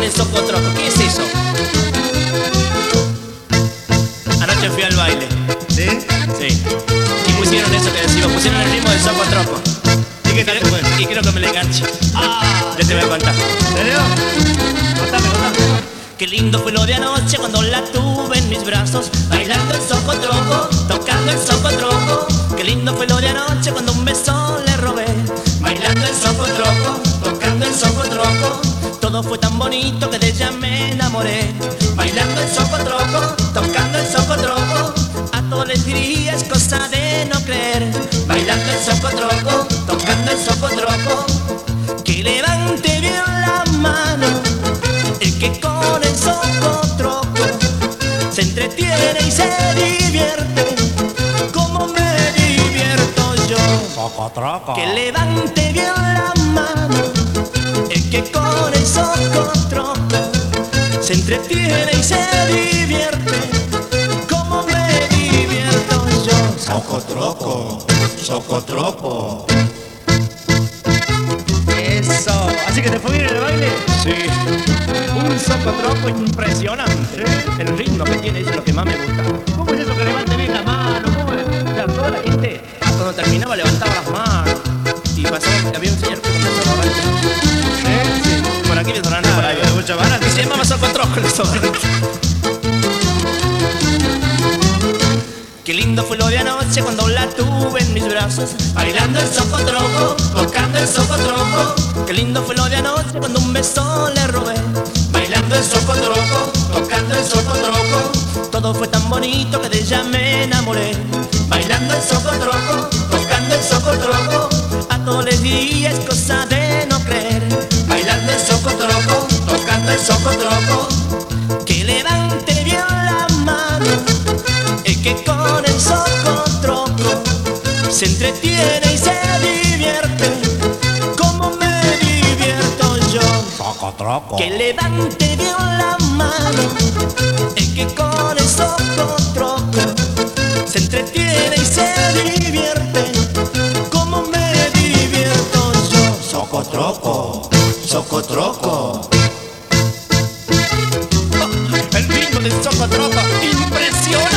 de Socotroco. ¿Qué es eso? Anoche fui al baile. ¿Sí? Sí. Y pusieron eso que decimos, pusieron el ritmo del Socotroco. ¿Y qué tal y creo que me le. Ah, Ya te voy a contar. ¿En serio? Contame, contame. Qué lindo fue lo de anoche cuando la tuve en mis brazos, bailando el socotroco, tocando el socotroco. Qué lindo fue lo de anoche cuando un beso le robé, bailando el el socotroco. Todo fue tan bonito que de ella me enamoré, bailando el socotroco, tocando el socotroco. A todos les diría es cosa de no creer, bailando el socotroco, tocando el socotroco. Que levante bien la mano el que con el socotroco se entretiene y se divierte, Socotroco. Que levante bien la mano, el que con el socotroco se entretiene y se divierte, como me divierto yo. Socotroco. Socotroco. Eso. ¿Así que te fue bien en el baile? Sí, un socotroco impresionante. El ritmo que tiene es lo que más me gusta. ¿Cómo es eso que levante cuando terminaba levantaba las manos y pasaba, había un señor que comenzaba a bailar. ¿Eh? Sí. Por aquí me sonaron por ahí. Ah, mucha bala. Y se llamaba socotroco el socotroco. Qué lindo fue lo de anoche cuando la tuve en mis brazos, bailando el socotroco, tocando el socotroco. Qué lindo fue lo de anoche cuando un beso le robé, bailando el socotroco, tocando el socotroco. Todo fue tan bonito que de ella me enamoré, bailando el socotroco, socotroco. Que levante bien la mano el que con el socotroco se entretiene y se divierte, como me divierto yo. Socotroco. Que levante bien la mano, el que con el socotroco se entretiene y se divierte, como me divierto yo. Socotroco. Socotroco. El ritmo del